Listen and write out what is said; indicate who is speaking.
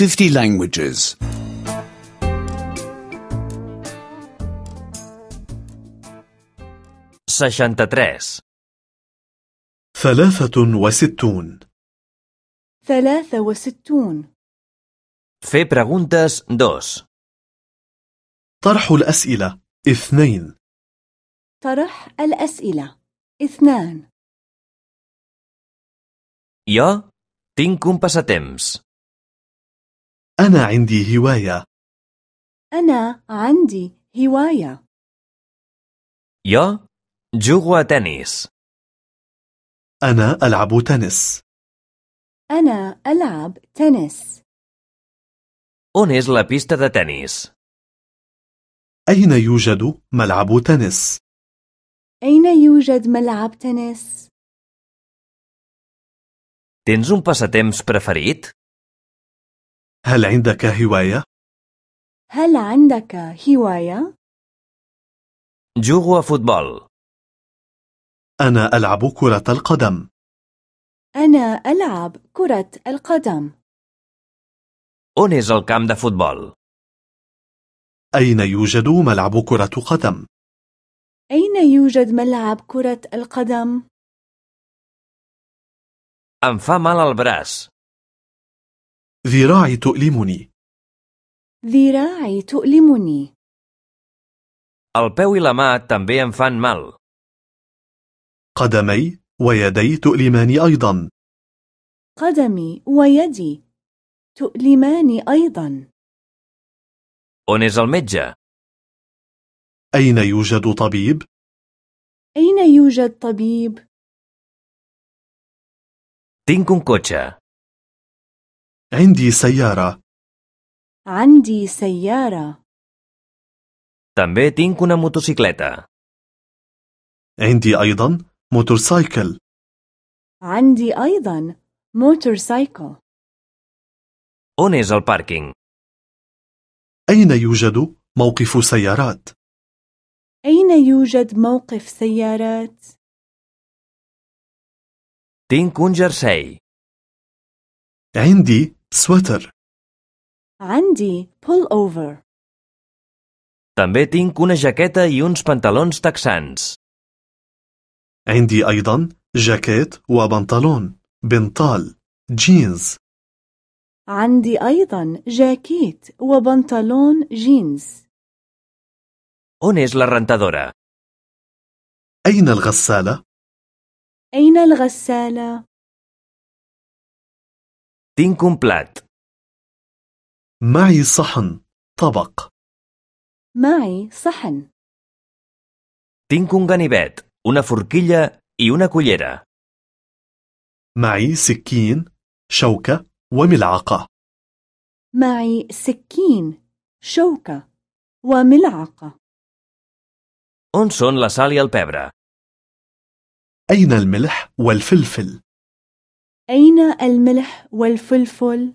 Speaker 1: 50 languages.
Speaker 2: 63.
Speaker 3: ثلاثة وستون
Speaker 4: ثلاثة وستون
Speaker 2: Fer preguntes 2.
Speaker 3: طرح الأسئلة اثنين
Speaker 4: طرح الأسئلة اثنان
Speaker 2: Jo tinc un passatemps.
Speaker 3: أنا عندي هواية
Speaker 4: أنا عندي هواية
Speaker 2: jugo a tennis.
Speaker 3: أنا ألعب تنس
Speaker 4: أنا ألعب تنس
Speaker 2: On és la pista de tennis?
Speaker 3: أين يوجد ملعب تنس؟
Speaker 4: أين يوجد ملعب تنس؟
Speaker 2: Tens un passatemps preferit?
Speaker 3: هل عندك هواية؟
Speaker 4: هل عندك هواية؟
Speaker 2: A futbol.
Speaker 3: أنا ألعب كرة القدم
Speaker 4: أنا ألعب كرة القدم
Speaker 2: On és el camp de futbol?
Speaker 3: أين يوجد ملعب كرة قدم؟
Speaker 4: أين يوجد ملعب كرة القدم؟
Speaker 2: Em fa mal el braç.
Speaker 3: ذراعي تؤلمني
Speaker 4: ذراعي تؤلمني
Speaker 2: El peu i la mà també em fan mal.
Speaker 3: قدمي ويدي تؤلماني أيضا
Speaker 4: قدمي ويدي تؤلماني أيضا
Speaker 2: On és el metge?
Speaker 3: أين يوجد طبيب؟
Speaker 4: أين يوجد طبيب؟
Speaker 2: Tinc un cotxe.
Speaker 3: عندي سيارة
Speaker 4: عندي سيارة
Speaker 2: També tinc una motocicleta.
Speaker 3: عندي أيضا موتورسايكل
Speaker 4: عندي أيضا موتورسايكل
Speaker 2: On és el pàrquing?
Speaker 3: أين يوجد موقف سيارات؟
Speaker 4: أين يوجد موقف سيارات؟
Speaker 2: Tinc un jersei.
Speaker 3: عندي سويتر
Speaker 4: عندي pullover
Speaker 2: També tinc una jaqueta i uns pantalons texans.
Speaker 3: عندي أيضا جاكيت وبنطلون بنطال جينز
Speaker 4: عندي أيضا جاكيت وبنطلون جينز
Speaker 2: On és la rentadora?
Speaker 3: أين الغسالة؟
Speaker 4: أين الغسالة؟
Speaker 2: Tinc un plat.
Speaker 3: معي صحن طبق
Speaker 4: معي صحن
Speaker 2: Tinc un ganivet, una forquilla i una cullera.
Speaker 3: معي سكين شوكة وملعقة
Speaker 4: معي سكين شوكة وملعقة
Speaker 2: On són la sal i el pebre?
Speaker 3: أين الملح والفلفل؟
Speaker 4: أين الملح والفلفل؟